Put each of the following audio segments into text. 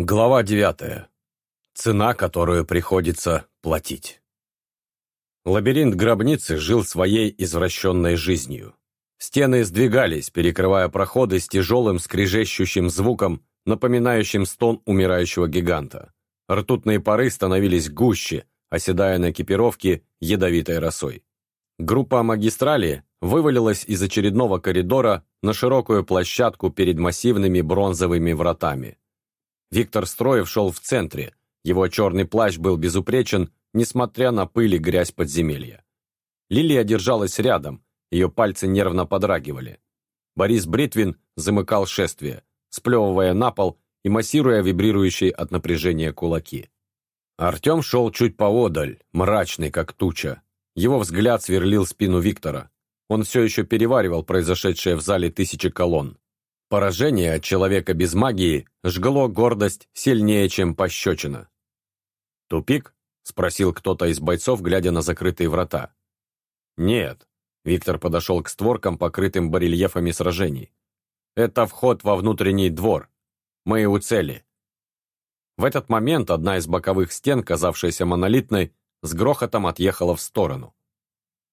Глава девятая. Цена, которую приходится платить. Лабиринт гробницы жил своей извращенной жизнью. Стены сдвигались, перекрывая проходы с тяжелым скрежещущим звуком, напоминающим стон умирающего гиганта. Ртутные пары становились гуще, оседая на экипировке ядовитой росой. Группа магистрали вывалилась из очередного коридора на широкую площадку перед массивными бронзовыми вратами. Виктор Строев шел в центре. Его черный плащ был безупречен, несмотря на пыль и грязь подземелья. Лилия держалась рядом, ее пальцы нервно подрагивали. Борис Бритвин замыкал шествие, сплевывая на пол и массируя вибрирующие от напряжения кулаки. Артем шел чуть поодаль, мрачный, как туча. Его взгляд сверлил спину Виктора. Он все еще переваривал произошедшее в зале тысячи колонн. Поражение от человека без магии жгло гордость сильнее, чем пощечина. «Тупик?» — спросил кто-то из бойцов, глядя на закрытые врата. «Нет». Виктор подошел к створкам, покрытым барельефами сражений. «Это вход во внутренний двор. Мы у цели». В этот момент одна из боковых стен, казавшаяся монолитной, с грохотом отъехала в сторону.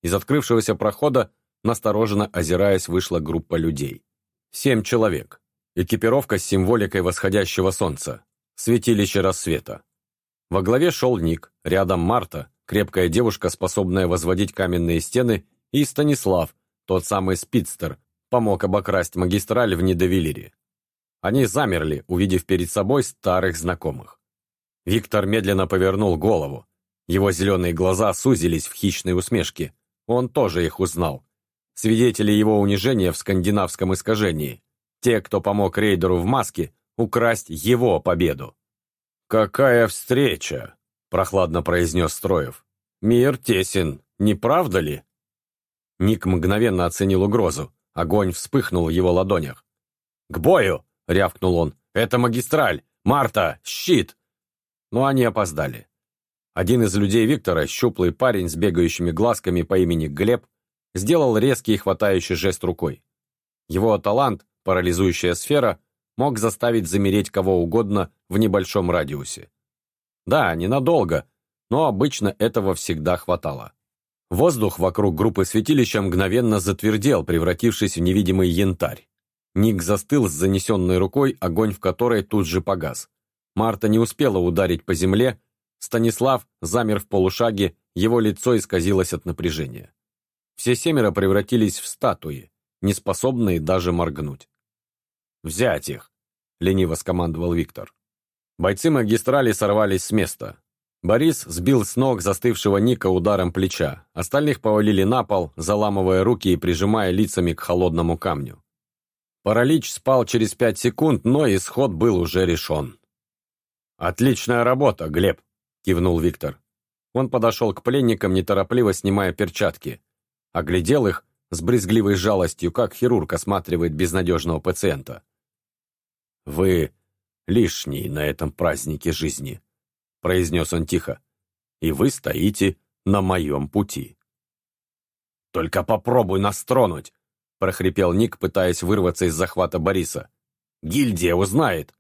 Из открывшегося прохода, настороженно озираясь, вышла группа людей. Семь человек. Экипировка с символикой восходящего солнца. Святилище рассвета. Во главе шел Ник, рядом Марта, крепкая девушка, способная возводить каменные стены, и Станислав, тот самый спидстер, помог обокрасть магистраль в Недовелире. Они замерли, увидев перед собой старых знакомых. Виктор медленно повернул голову. Его зеленые глаза сузились в хищной усмешке. Он тоже их узнал свидетели его унижения в скандинавском искажении, те, кто помог рейдеру в маске украсть его победу. «Какая встреча!» – прохладно произнес Строев. «Мир тесен, не правда ли?» Ник мгновенно оценил угрозу. Огонь вспыхнул в его ладонях. «К бою!» — рявкнул он. «Это магистраль! Марта! Щит!» Но они опоздали. Один из людей Виктора, щуплый парень с бегающими глазками по имени Глеб, сделал резкий и хватающий жест рукой. Его талант, парализующая сфера, мог заставить замереть кого угодно в небольшом радиусе. Да, ненадолго, но обычно этого всегда хватало. Воздух вокруг группы святилища мгновенно затвердел, превратившись в невидимый янтарь. Ник застыл с занесенной рукой, огонь в которой тут же погас. Марта не успела ударить по земле, Станислав замер в полушаге, его лицо исказилось от напряжения. Все семеро превратились в статуи, неспособные даже моргнуть. «Взять их!» — лениво скомандовал Виктор. Бойцы магистрали сорвались с места. Борис сбил с ног застывшего Ника ударом плеча, остальных повалили на пол, заламывая руки и прижимая лицами к холодному камню. Паралич спал через пять секунд, но исход был уже решен. «Отличная работа, Глеб!» — кивнул Виктор. Он подошел к пленникам, неторопливо снимая перчатки оглядел их с брезгливой жалостью, как хирург осматривает безнадежного пациента. «Вы лишний на этом празднике жизни», — произнес он тихо, «и вы стоите на моем пути». «Только попробуй нас тронуть», — прохрипел Ник, пытаясь вырваться из захвата Бориса. «Гильдия узнает».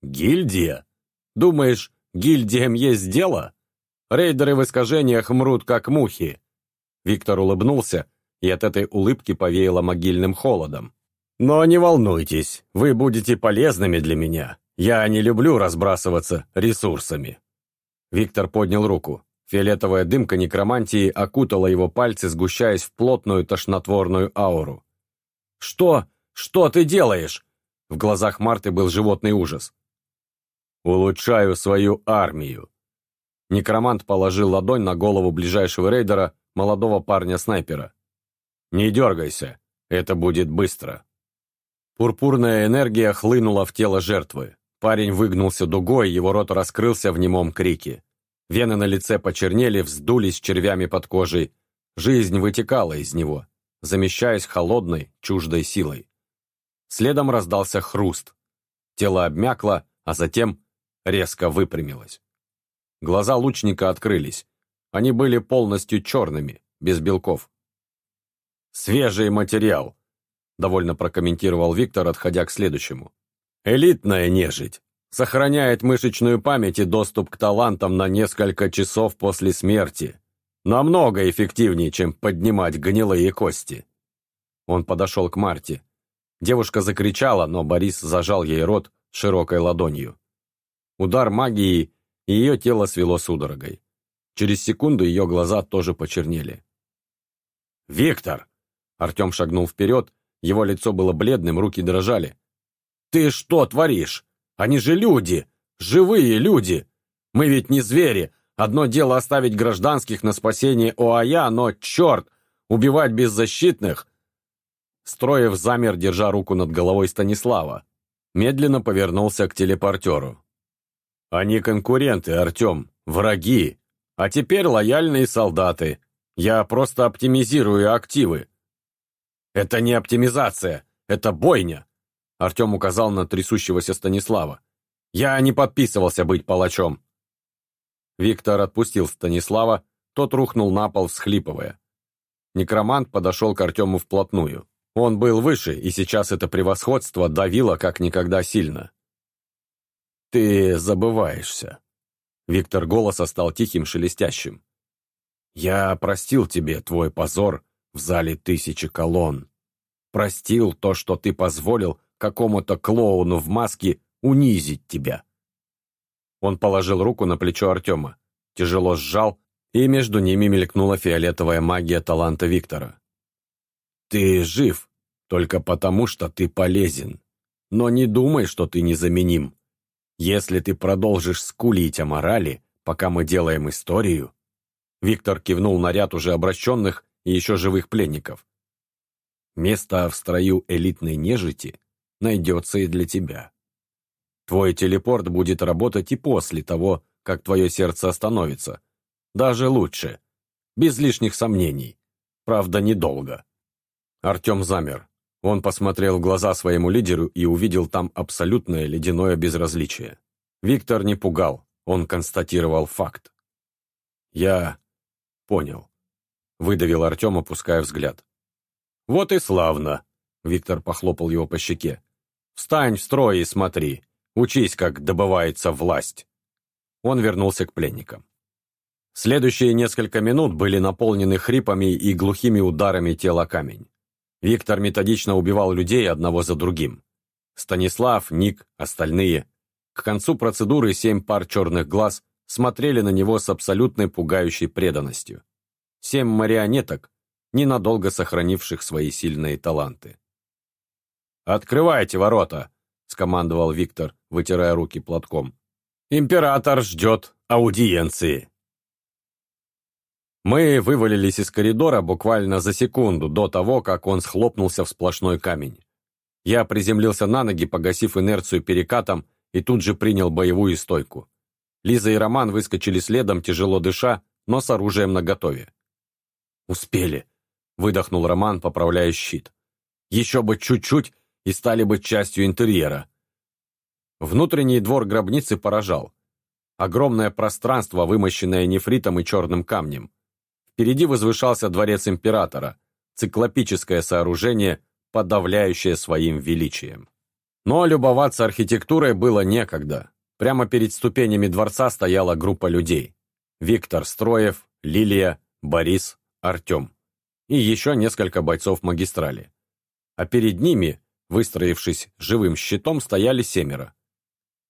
«Гильдия? Думаешь, гильдиям есть дело? Рейдеры в искажениях мрут, как мухи. Виктор улыбнулся, и от этой улыбки повеяло могильным холодом. «Но не волнуйтесь, вы будете полезными для меня. Я не люблю разбрасываться ресурсами». Виктор поднял руку. Фиолетовая дымка некромантии окутала его пальцы, сгущаясь в плотную тошнотворную ауру. «Что? Что ты делаешь?» В глазах Марты был животный ужас. «Улучшаю свою армию». Некромант положил ладонь на голову ближайшего рейдера молодого парня-снайпера. «Не дергайся, это будет быстро». Пурпурная энергия хлынула в тело жертвы. Парень выгнулся дугой, его рот раскрылся в немом крике. Вены на лице почернели, вздулись червями под кожей. Жизнь вытекала из него, замещаясь холодной, чуждой силой. Следом раздался хруст. Тело обмякло, а затем резко выпрямилось. Глаза лучника открылись. Они были полностью черными, без белков. «Свежий материал», — довольно прокомментировал Виктор, отходя к следующему. «Элитная нежить. сохраняет мышечную память и доступ к талантам на несколько часов после смерти. Намного эффективнее, чем поднимать гнилые кости. Он подошел к Марте. Девушка закричала, но Борис зажал ей рот широкой ладонью. Удар магии, и ее тело свело судорогой. Через секунду ее глаза тоже почернели. «Виктор!» Артем шагнул вперед, его лицо было бледным, руки дрожали. «Ты что творишь? Они же люди! Живые люди! Мы ведь не звери! Одно дело оставить гражданских на спасение ОАЯ, но, черт, убивать беззащитных!» Строев замер, держа руку над головой Станислава. Медленно повернулся к телепортеру. «Они конкуренты, Артем, враги, а теперь лояльные солдаты. Я просто оптимизирую активы». «Это не оптимизация, это бойня!» Артем указал на трясущегося Станислава. «Я не подписывался быть палачом!» Виктор отпустил Станислава, тот рухнул на пол, всхлипывая. Некромант подошел к Артему вплотную. Он был выше, и сейчас это превосходство давило как никогда сильно. «Ты забываешься». Виктор голоса стал тихим, шелестящим. «Я простил тебе твой позор в зале тысячи колонн. Простил то, что ты позволил какому-то клоуну в маске унизить тебя». Он положил руку на плечо Артема, тяжело сжал, и между ними мелькнула фиолетовая магия таланта Виктора. «Ты жив только потому, что ты полезен. Но не думай, что ты незаменим. Если ты продолжишь скулить о морали, пока мы делаем историю...» Виктор кивнул на ряд уже обращенных и еще живых пленников. «Место в строю элитной нежити найдется и для тебя. Твой телепорт будет работать и после того, как твое сердце остановится. Даже лучше. Без лишних сомнений. Правда, недолго». Артем замер. Он посмотрел в глаза своему лидеру и увидел там абсолютное ледяное безразличие. Виктор не пугал, он констатировал факт. «Я понял», — выдавил Артем, опуская взгляд. «Вот и славно», — Виктор похлопал его по щеке. «Встань в строй и смотри, учись, как добывается власть». Он вернулся к пленникам. Следующие несколько минут были наполнены хрипами и глухими ударами тела камень. Виктор методично убивал людей одного за другим. Станислав, Ник, остальные. К концу процедуры семь пар черных глаз смотрели на него с абсолютной пугающей преданностью. Семь марионеток, ненадолго сохранивших свои сильные таланты. «Открывайте ворота!» — скомандовал Виктор, вытирая руки платком. «Император ждет аудиенции!» Мы вывалились из коридора буквально за секунду до того, как он схлопнулся в сплошной камень. Я приземлился на ноги, погасив инерцию перекатом, и тут же принял боевую стойку. Лиза и Роман выскочили следом, тяжело дыша, но с оружием наготове. «Успели», — выдохнул Роман, поправляя щит. «Еще бы чуть-чуть, и стали бы частью интерьера». Внутренний двор гробницы поражал. Огромное пространство, вымощенное нефритом и черным камнем. Впереди возвышался дворец императора, циклопическое сооружение, подавляющее своим величием. Но любоваться архитектурой было некогда. Прямо перед ступенями дворца стояла группа людей. Виктор Строев, Лилия, Борис, Артем. И еще несколько бойцов магистрали. А перед ними, выстроившись живым щитом, стояли семеро.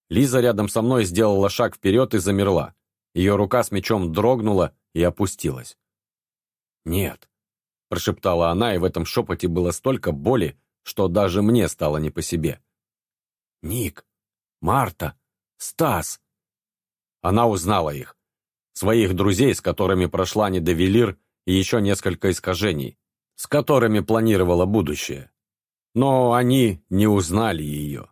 Лиза рядом со мной сделала шаг вперед и замерла. Ее рука с мечом дрогнула и опустилась. «Нет», — прошептала она, и в этом шепоте было столько боли, что даже мне стало не по себе. «Ник, Марта, Стас!» Она узнала их. Своих друзей, с которыми прошла недовелир, и еще несколько искажений, с которыми планировала будущее. Но они не узнали ее.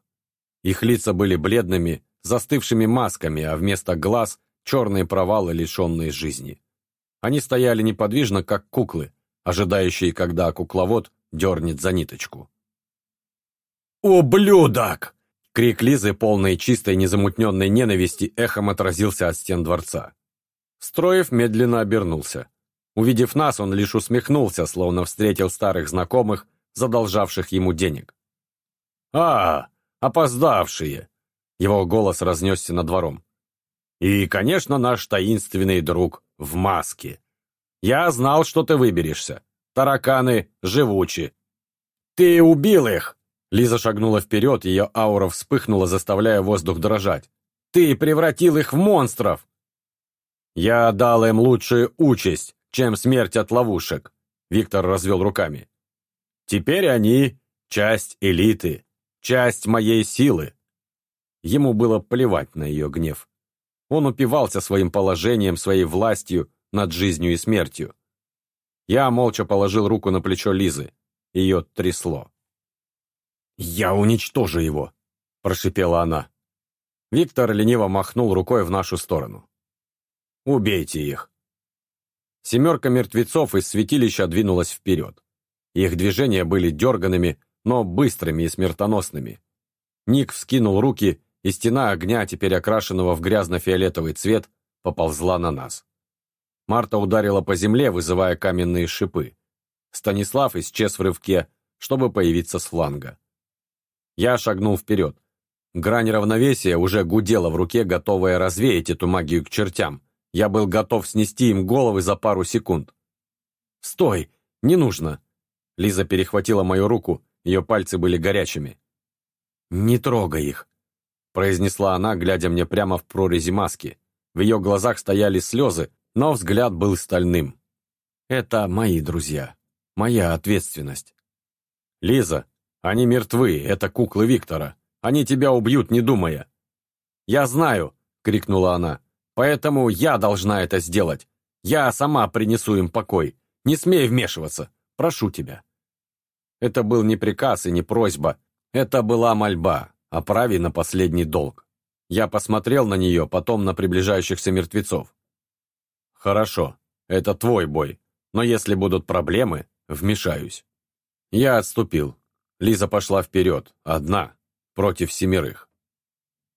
Их лица были бледными, застывшими масками, а вместо глаз — черные провалы, лишенные жизни. Они стояли неподвижно, как куклы, ожидающие, когда кукловод дернет за ниточку. «Ублюдок!» Крик Лизы, полной чистой незамутненной ненависти, эхом отразился от стен дворца. Строев медленно обернулся. Увидев нас, он лишь усмехнулся, словно встретил старых знакомых, задолжавших ему денег. «А, опоздавшие! Его голос разнесся над двором. «И, конечно, наш таинственный друг в маске. Я знал, что ты выберешься. Тараканы живучи». «Ты убил их!» Лиза шагнула вперед, ее аура вспыхнула, заставляя воздух дрожать. «Ты превратил их в монстров!» «Я дал им лучшую участь, чем смерть от ловушек», Виктор развел руками. «Теперь они часть элиты, часть моей силы». Ему было плевать на ее гнев. Он упивался своим положением, своей властью над жизнью и смертью. Я молча положил руку на плечо Лизы. Ее трясло. «Я уничтожу его!» – прошипела она. Виктор лениво махнул рукой в нашу сторону. «Убейте их!» Семерка мертвецов из святилища двинулась вперед. Их движения были дерганными, но быстрыми и смертоносными. Ник вскинул руки, и стена огня, теперь окрашенного в грязно-фиолетовый цвет, поползла на нас. Марта ударила по земле, вызывая каменные шипы. Станислав исчез в рывке, чтобы появиться с фланга. Я шагнул вперед. Грань равновесия уже гудела в руке, готовая развеять эту магию к чертям. Я был готов снести им головы за пару секунд. «Стой! Не нужно!» Лиза перехватила мою руку, ее пальцы были горячими. «Не трогай их!» Произнесла она, глядя мне прямо в прорези маски. В ее глазах стояли слезы, но взгляд был стальным. «Это мои друзья. Моя ответственность». «Лиза, они мертвы, это куклы Виктора. Они тебя убьют, не думая». «Я знаю!» — крикнула она. «Поэтому я должна это сделать. Я сама принесу им покой. Не смей вмешиваться. Прошу тебя». Это был не приказ и не просьба. Это была мольба о праве на последний долг. Я посмотрел на нее, потом на приближающихся мертвецов. «Хорошо, это твой бой, но если будут проблемы, вмешаюсь». Я отступил, Лиза пошла вперед, одна, против семерых.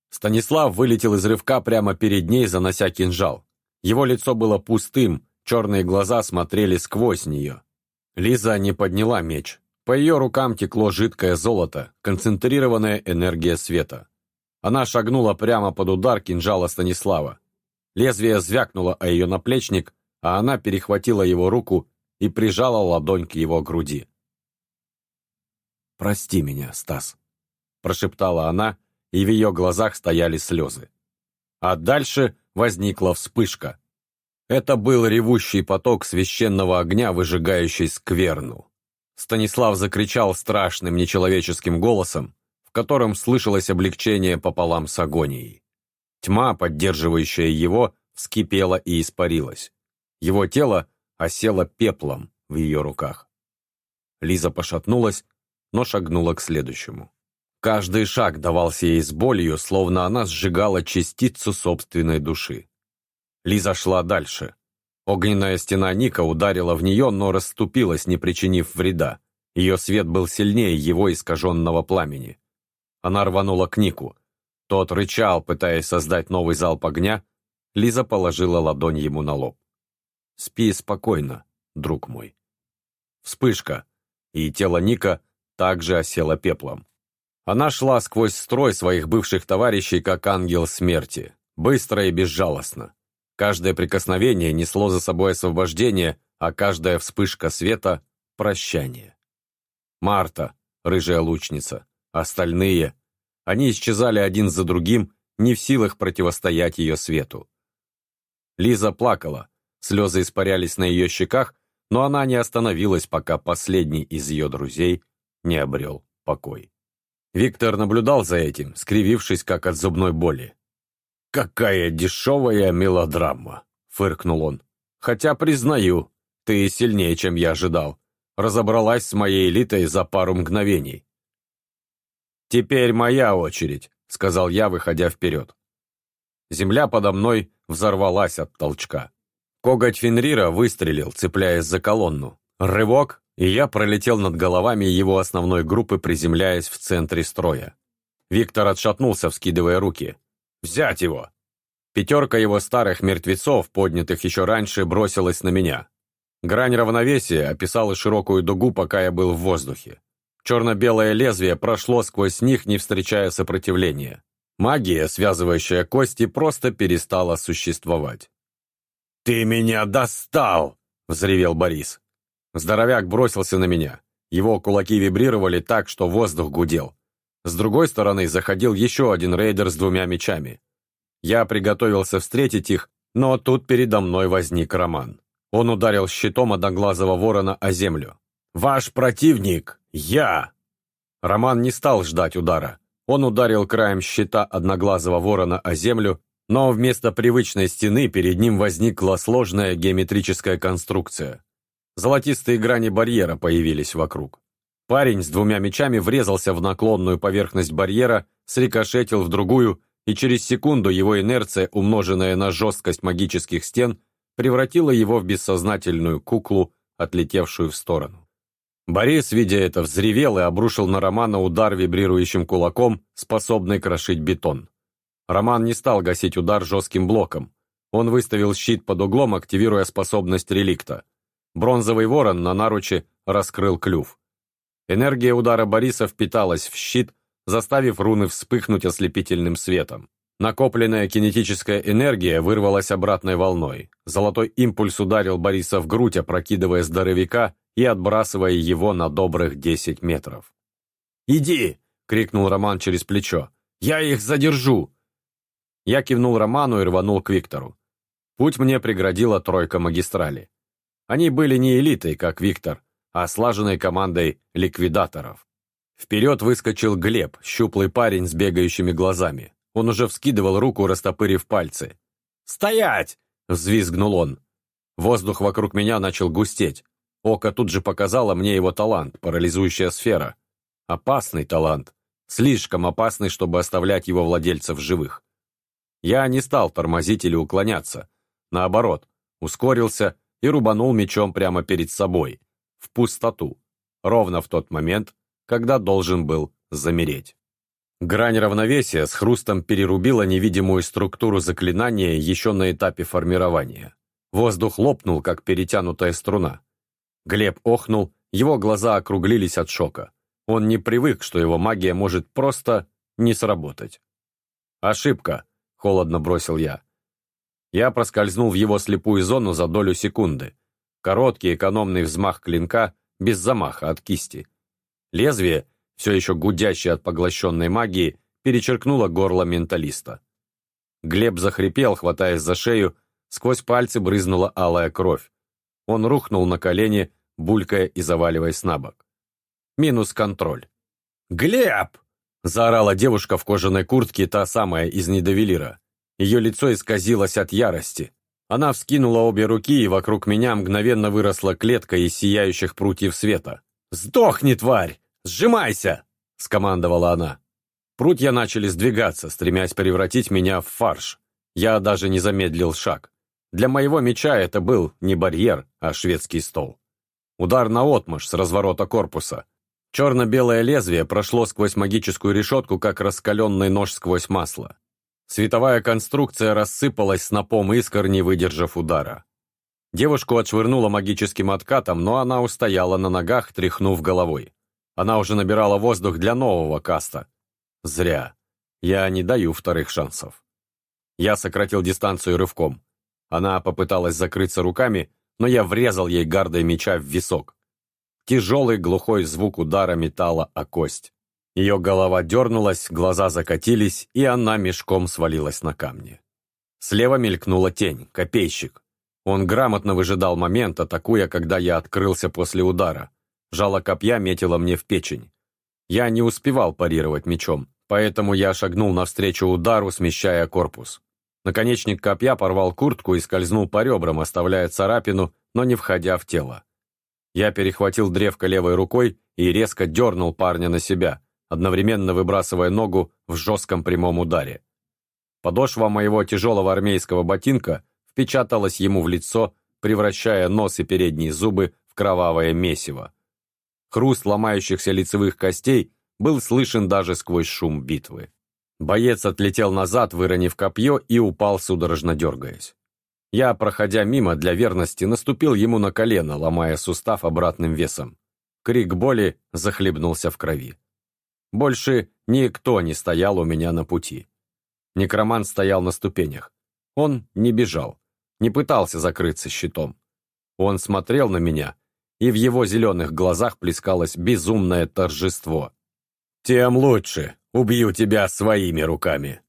Станислав вылетел из рывка прямо перед ней, занося кинжал. Его лицо было пустым, черные глаза смотрели сквозь нее. Лиза не подняла меч. По ее рукам текло жидкое золото, концентрированная энергия света. Она шагнула прямо под удар кинжала Станислава. Лезвие звякнуло о ее наплечник, а она перехватила его руку и прижала ладонь к его груди. «Прости меня, Стас», – прошептала она, и в ее глазах стояли слезы. А дальше возникла вспышка. Это был ревущий поток священного огня, выжигающий скверну. Станислав закричал страшным нечеловеческим голосом, в котором слышалось облегчение пополам с агонией. Тьма, поддерживающая его, вскипела и испарилась. Его тело осело пеплом в ее руках. Лиза пошатнулась, но шагнула к следующему. Каждый шаг давался ей с болью, словно она сжигала частицу собственной души. Лиза шла дальше. Огненная стена Ника ударила в нее, но расступилась, не причинив вреда. Ее свет был сильнее его искаженного пламени. Она рванула к Нику. Тот рычал, пытаясь создать новый залп огня. Лиза положила ладонь ему на лоб. «Спи спокойно, друг мой». Вспышка, и тело Ника также осела пеплом. Она шла сквозь строй своих бывших товарищей, как ангел смерти, быстро и безжалостно. Каждое прикосновение несло за собой освобождение, а каждая вспышка света — прощание. Марта, рыжая лучница, остальные. Они исчезали один за другим, не в силах противостоять ее свету. Лиза плакала, слезы испарялись на ее щеках, но она не остановилась, пока последний из ее друзей не обрел покой. Виктор наблюдал за этим, скривившись как от зубной боли. «Какая дешевая мелодрама!» — фыркнул он. «Хотя, признаю, ты сильнее, чем я ожидал. Разобралась с моей элитой за пару мгновений». «Теперь моя очередь», — сказал я, выходя вперед. Земля подо мной взорвалась от толчка. Коготь Фенрира выстрелил, цепляясь за колонну. Рывок, и я пролетел над головами его основной группы, приземляясь в центре строя. Виктор отшатнулся, вскидывая руки. «Взять его!» Пятерка его старых мертвецов, поднятых еще раньше, бросилась на меня. Грань равновесия описала широкую дугу, пока я был в воздухе. Черно-белое лезвие прошло сквозь них, не встречая сопротивления. Магия, связывающая кости, просто перестала существовать. «Ты меня достал!» — взревел Борис. Здоровяк бросился на меня. Его кулаки вибрировали так, что воздух гудел. С другой стороны заходил еще один рейдер с двумя мечами. Я приготовился встретить их, но тут передо мной возник Роман. Он ударил щитом одноглазого ворона о землю. «Ваш противник — я!» Роман не стал ждать удара. Он ударил краем щита одноглазого ворона о землю, но вместо привычной стены перед ним возникла сложная геометрическая конструкция. Золотистые грани барьера появились вокруг. Парень с двумя мечами врезался в наклонную поверхность барьера, срикошетил в другую, и через секунду его инерция, умноженная на жесткость магических стен, превратила его в бессознательную куклу, отлетевшую в сторону. Борис, видя это, взревел и обрушил на Романа удар вибрирующим кулаком, способный крошить бетон. Роман не стал гасить удар жестким блоком. Он выставил щит под углом, активируя способность реликта. Бронзовый ворон на наруче раскрыл клюв. Энергия удара Бориса впиталась в щит, заставив руны вспыхнуть ослепительным светом. Накопленная кинетическая энергия вырвалась обратной волной. Золотой импульс ударил Бориса в грудь, опрокидывая здоровяка и отбрасывая его на добрых 10 метров. «Иди!» — крикнул Роман через плечо. «Я их задержу!» Я кивнул Роману и рванул к Виктору. Путь мне преградила тройка магистрали. Они были не элитой, как Виктор, а слаженной командой ликвидаторов. Вперед выскочил Глеб, щуплый парень с бегающими глазами. Он уже вскидывал руку, растопырив пальцы. «Стоять!» — взвизгнул он. Воздух вокруг меня начал густеть. Око тут же показало мне его талант, парализующая сфера. Опасный талант. Слишком опасный, чтобы оставлять его владельцев живых. Я не стал тормозить или уклоняться. Наоборот, ускорился и рубанул мечом прямо перед собой, в пустоту, ровно в тот момент, когда должен был замереть. Грань равновесия с хрустом перерубила невидимую структуру заклинания еще на этапе формирования. Воздух лопнул, как перетянутая струна. Глеб охнул, его глаза округлились от шока. Он не привык, что его магия может просто не сработать. «Ошибка», — холодно бросил я. Я проскользнул в его слепую зону за долю секунды. Короткий экономный взмах клинка, без замаха от кисти. Лезвие, все еще гудящее от поглощенной магии, перечеркнуло горло менталиста. Глеб захрипел, хватаясь за шею, сквозь пальцы брызнула алая кровь. Он рухнул на колени, булькая и заваливаясь на бок. Минус контроль. «Глеб!» – заорала девушка в кожаной куртке, та самая из недовелира. Ее лицо исказилось от ярости. Она вскинула обе руки, и вокруг меня мгновенно выросла клетка из сияющих прутьев света. «Сдохни, тварь! Сжимайся!» – скомандовала она. Прутья начали сдвигаться, стремясь превратить меня в фарш. Я даже не замедлил шаг. Для моего меча это был не барьер, а шведский стол. Удар на отмашь с разворота корпуса. Черно-белое лезвие прошло сквозь магическую решетку, как раскаленный нож сквозь масло. Световая конструкция рассыпалась снопом искр, не выдержав удара. Девушку отшвырнуло магическим откатом, но она устояла на ногах, тряхнув головой. Она уже набирала воздух для нового каста. Зря. Я не даю вторых шансов. Я сократил дистанцию рывком. Она попыталась закрыться руками, но я врезал ей гардой меча в висок. Тяжелый глухой звук удара металла о кость. Ее голова дернулась, глаза закатились, и она мешком свалилась на камни. Слева мелькнула тень, копейщик. Он грамотно выжидал момент, атакуя, когда я открылся после удара. Жало копья метило мне в печень. Я не успевал парировать мечом, поэтому я шагнул навстречу удару, смещая корпус. Наконечник копья порвал куртку и скользнул по ребрам, оставляя царапину, но не входя в тело. Я перехватил древко левой рукой и резко дернул парня на себя, одновременно выбрасывая ногу в жестком прямом ударе. Подошва моего тяжелого армейского ботинка впечаталась ему в лицо, превращая нос и передние зубы в кровавое месиво. Хруст ломающихся лицевых костей был слышен даже сквозь шум битвы. Боец отлетел назад, выронив копье, и упал, судорожно дергаясь. Я, проходя мимо, для верности наступил ему на колено, ломая сустав обратным весом. Крик боли захлебнулся в крови. Больше никто не стоял у меня на пути. Некромант стоял на ступенях. Он не бежал, не пытался закрыться щитом. Он смотрел на меня, и в его зеленых глазах плескалось безумное торжество. «Тем лучше. Убью тебя своими руками».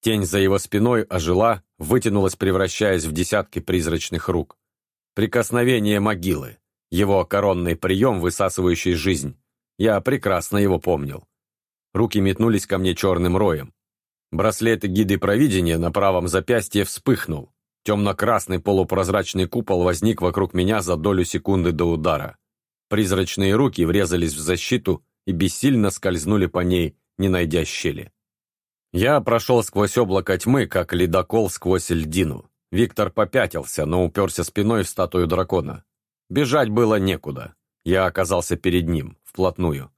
Тень за его спиной ожила, вытянулась, превращаясь в десятки призрачных рук. Прикосновение могилы. Его коронный прием, высасывающий жизнь. Я прекрасно его помнил. Руки метнулись ко мне черным роем. Браслет гиды провидения на правом запястье вспыхнул. Темно-красный полупрозрачный купол возник вокруг меня за долю секунды до удара. Призрачные руки врезались в защиту и бессильно скользнули по ней, не найдя щели. Я прошел сквозь облако тьмы, как ледокол сквозь льдину. Виктор попятился, но уперся спиной в статую дракона. Бежать было некуда. Я оказался перед ним, вплотную.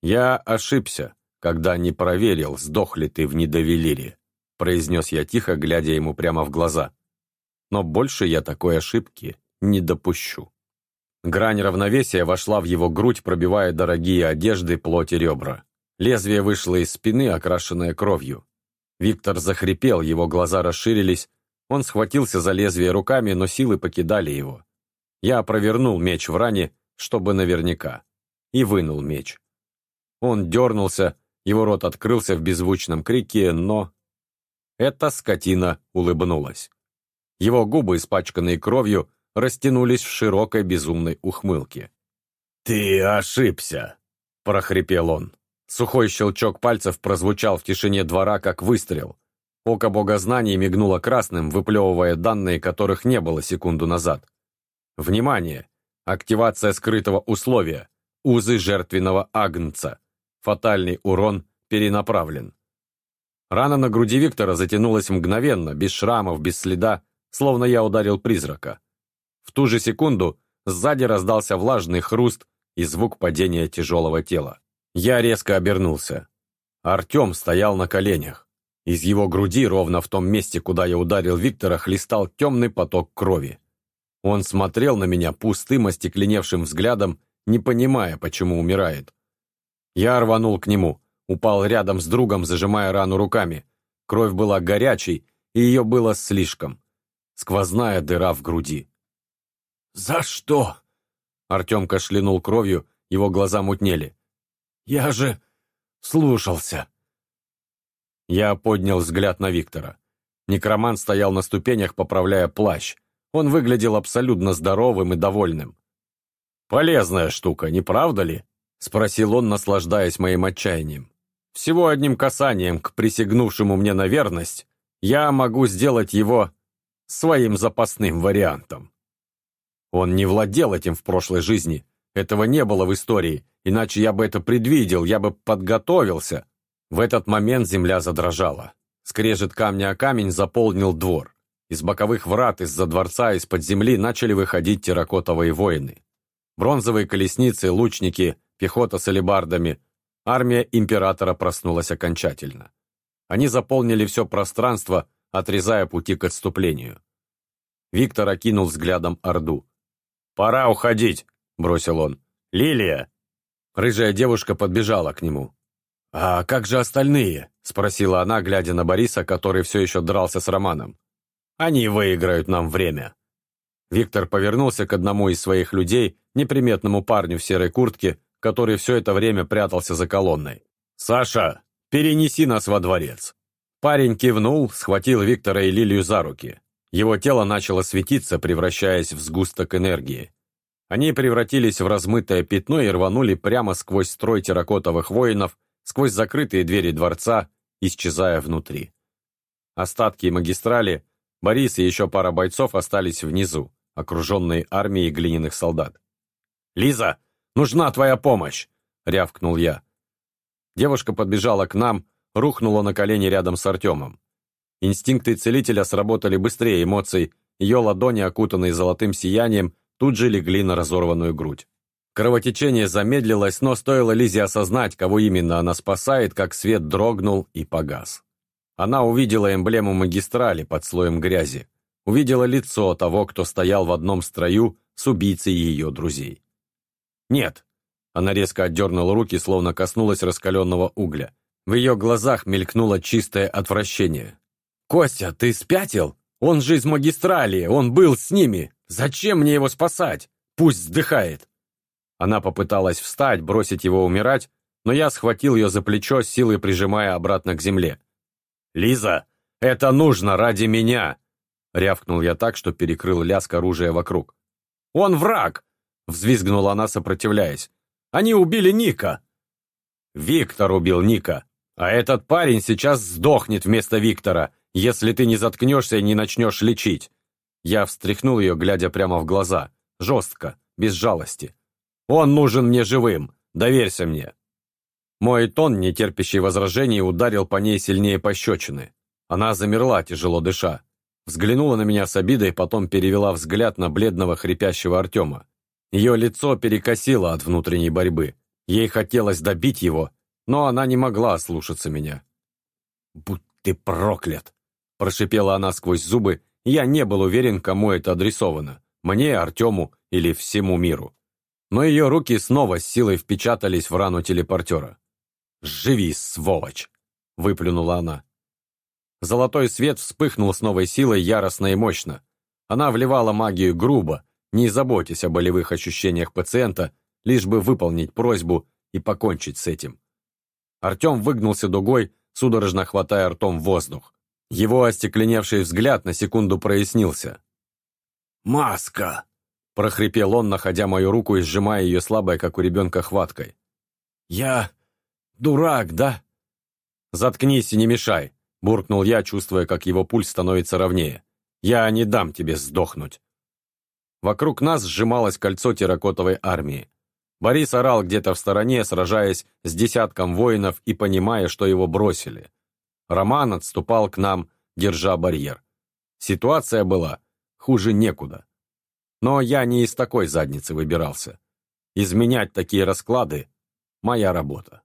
Я ошибся, когда не проверил, сдох ли ты в недовелире», произнес я тихо, глядя ему прямо в глаза. «Но больше я такой ошибки не допущу». Грань равновесия вошла в его грудь, пробивая дорогие одежды, плоть и ребра. Лезвие вышло из спины, окрашенное кровью. Виктор захрипел, его глаза расширились. Он схватился за лезвие руками, но силы покидали его. Я провернул меч в ране, чтобы наверняка, и вынул меч. Он дернулся, его рот открылся в беззвучном крике, но... Эта скотина улыбнулась. Его губы, испачканные кровью, растянулись в широкой безумной ухмылке. «Ты ошибся!» – прохрипел он. Сухой щелчок пальцев прозвучал в тишине двора, как выстрел. Око богознаний мигнуло красным, выплевывая данные, которых не было секунду назад. Внимание! Активация скрытого условия. Узы жертвенного агнца. Фатальный урон перенаправлен. Рана на груди Виктора затянулась мгновенно, без шрамов, без следа, словно я ударил призрака. В ту же секунду сзади раздался влажный хруст и звук падения тяжелого тела. Я резко обернулся. Артем стоял на коленях. Из его груди, ровно в том месте, куда я ударил Виктора, хлестал темный поток крови. Он смотрел на меня пустым, остекленевшим взглядом, не понимая, почему умирает. Я рванул к нему, упал рядом с другом, зажимая рану руками. Кровь была горячей, и ее было слишком. Сквозная дыра в груди. «За что?» Артем кашлянул кровью, его глаза мутнели. «Я же слушался!» Я поднял взгляд на Виктора. Некроман стоял на ступенях, поправляя плащ. Он выглядел абсолютно здоровым и довольным. «Полезная штука, не правда ли?» — спросил он, наслаждаясь моим отчаянием. «Всего одним касанием к присягнувшему мне на верность я могу сделать его своим запасным вариантом». Он не владел этим в прошлой жизни, этого не было в истории, иначе я бы это предвидел, я бы подготовился. В этот момент земля задрожала. Скрежет камня о камень заполнил двор. Из боковых врат, из-за дворца, из-под земли начали выходить терракотовые воины. Бронзовые колесницы, лучники, пехота с алебардами. Армия императора проснулась окончательно. Они заполнили все пространство, отрезая пути к отступлению. Виктор окинул взглядом Орду. «Пора уходить», — бросил он. «Лилия!» Рыжая девушка подбежала к нему. «А как же остальные?» — спросила она, глядя на Бориса, который все еще дрался с Романом. «Они выиграют нам время». Виктор повернулся к одному из своих людей, неприметному парню в серой куртке, который все это время прятался за колонной. «Саша, перенеси нас во дворец!» Парень кивнул, схватил Виктора и Лилию за руки. Его тело начало светиться, превращаясь в сгусток энергии. Они превратились в размытое пятно и рванули прямо сквозь строй терракотовых воинов, сквозь закрытые двери дворца, исчезая внутри. Остатки магистрали, Борис и еще пара бойцов остались внизу, окруженные армией глиняных солдат. «Лиза, Нужна твоя помощь!» — рявкнул я. Девушка подбежала к нам, рухнула на колени рядом с Артемом. Инстинкты целителя сработали быстрее эмоций, ее ладони, окутанные золотым сиянием, тут же легли на разорванную грудь. Кровотечение замедлилось, но стоило Лизе осознать, кого именно она спасает, как свет дрогнул и погас. Она увидела эмблему магистрали под слоем грязи, увидела лицо того, кто стоял в одном строю с убийцей ее друзей. «Нет!» Она резко отдернула руки, словно коснулась раскаленного угля. В ее глазах мелькнуло чистое отвращение. «Костя, ты спятил? Он же из магистрали, он был с ними. Зачем мне его спасать? Пусть вздыхает!» Она попыталась встать, бросить его умирать, но я схватил ее за плечо, силой прижимая обратно к земле. «Лиза, это нужно ради меня!» Рявкнул я так, что перекрыл лязг оружия вокруг. «Он враг!» — взвизгнула она, сопротивляясь. «Они убили Ника!» «Виктор убил Ника, а этот парень сейчас сдохнет вместо Виктора, если ты не заткнешься и не начнешь лечить!» Я встряхнул ее, глядя прямо в глаза, жестко, без жалости. «Он нужен мне живым, доверься мне!» Мой тон, не терпящий возражений, ударил по ней сильнее пощечины. Она замерла, тяжело дыша. Взглянула на меня с обидой, потом перевела взгляд на бледного хрипящего Артема. Ее лицо перекосило от внутренней борьбы. Ей хотелось добить его, но она не могла слушаться меня. «Будь ты проклят!» – прошипела она сквозь зубы, я не был уверен, кому это адресовано – мне, Артему или всему миру. Но ее руки снова с силой впечатались в рану телепортера. «Живи, сволочь!» — выплюнула она. Золотой свет вспыхнул с новой силой яростно и мощно. Она вливала магию грубо, не заботясь о болевых ощущениях пациента, лишь бы выполнить просьбу и покончить с этим. Артем выгнулся дугой, судорожно хватая ртом воздух. Его остекленевший взгляд на секунду прояснился. «Маска!» – прохрипел он, находя мою руку и сжимая ее слабой, как у ребенка, хваткой. «Я Дурак, да?» «Заткнись и не мешай», — буркнул я, чувствуя, как его пульс становится ровнее. «Я не дам тебе сдохнуть». Вокруг нас сжималось кольцо терракотовой армии. Борис орал где-то в стороне, сражаясь с десятком воинов и понимая, что его бросили. Роман отступал к нам, держа барьер. Ситуация была хуже некуда. Но я не из такой задницы выбирался. Изменять такие расклады — моя работа.